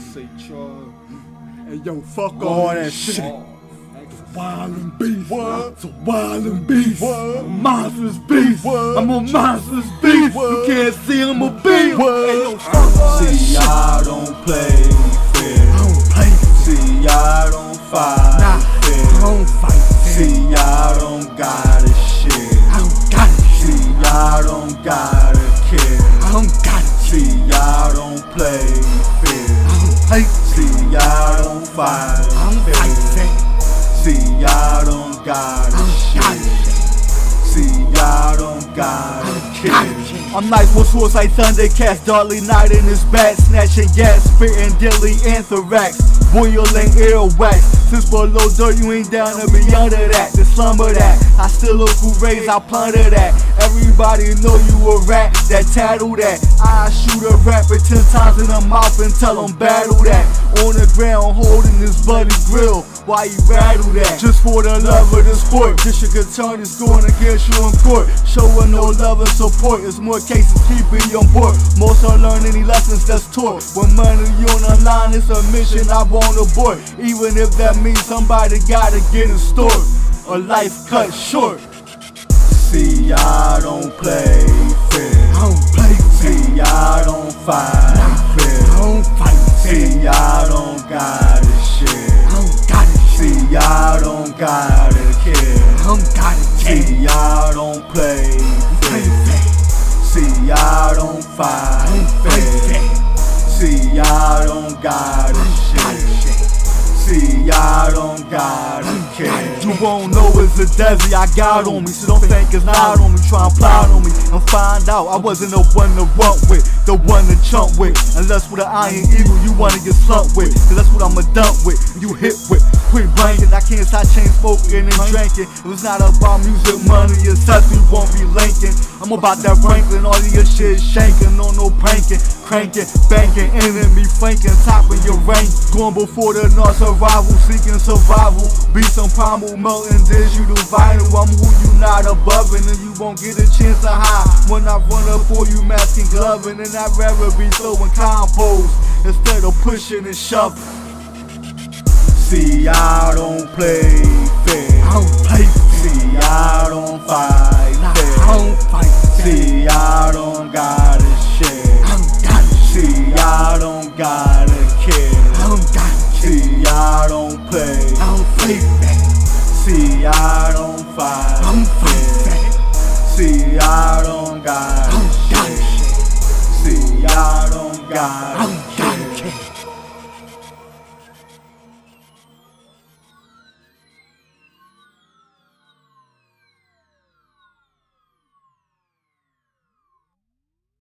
say Charles. Hey yo, fuck all on that and shit. shit. Wild and beef. What? It's a wild and beef. What? Monstrous beef. What? I'm a monstrous beef. What? You can't see I'm a beef. What? Hey yo, fuck all See shit. y'all don't play fair. I don't play. fair. See y'all don't fight Nah, I don't fight. fair. See y'all don't gotta shit. I don't got it. See y'all don't gotta care. I don't got it. See y'all don't play fair. I. See y'all don't fight I don't fight fair. fair. See y'all don't I gotta shit. See y'all don't Got care. it. I'm nice with like Thundercats, Darkly Night in his bat, snatching gas, spitting deadly anthrax, boiling earwax. Since below dirt, you ain't down to be under that, the slumber that. I still look who raise, I plunder that. Everybody know you a rat, that tattle that. I shoot a rapper ten times in the mouth and tell him battle that. On the ground, holding his bloody grill, why you rattle that? Just for the love of the sport, district attorney's going against you in court, showing no love and support. It's more cases keeping on board. Most don't learn any lessons that's taught. When money on the line, it's a mission I won't abort. Even if that means somebody gotta get in store, or life cut short. See y'all don't play fair. I don't play fair. See y'all don't fight I fair. don't fight fair. See y'all don't gotta shit. I don't got it. See y'all don't gotta care. I don't got it. See y'all don't play Play fair. See I don't fight fair. See y'all don't Got it. shit. See y'all don't gotta care. You won't know it's a desi I got on me, so don't think it's not on me. Try and plot on me and find out I wasn't the one to run with, the one to chump with. Unless with an iron eagle you wanna get slumped with, cause that's what I'ma dump with. You hit with, quit blanking. I can't stop chain smoking and drinking. It was not about music, money, and sex, we won't be linking. I'm about that Franklin, all of your shit shanking, no no pranking, cranking, banking, enemy flanking, topping your rank. Going before the North survival, seeking survival. Be some primal, melting do vital. I'm who you not above, and then you won't get a chance to hide. When I run up for you, masking gloving, and I'd rather be throwing combos instead of pushing and shoving. See. I don't play fair. See I don't got share. it. See I don't got it.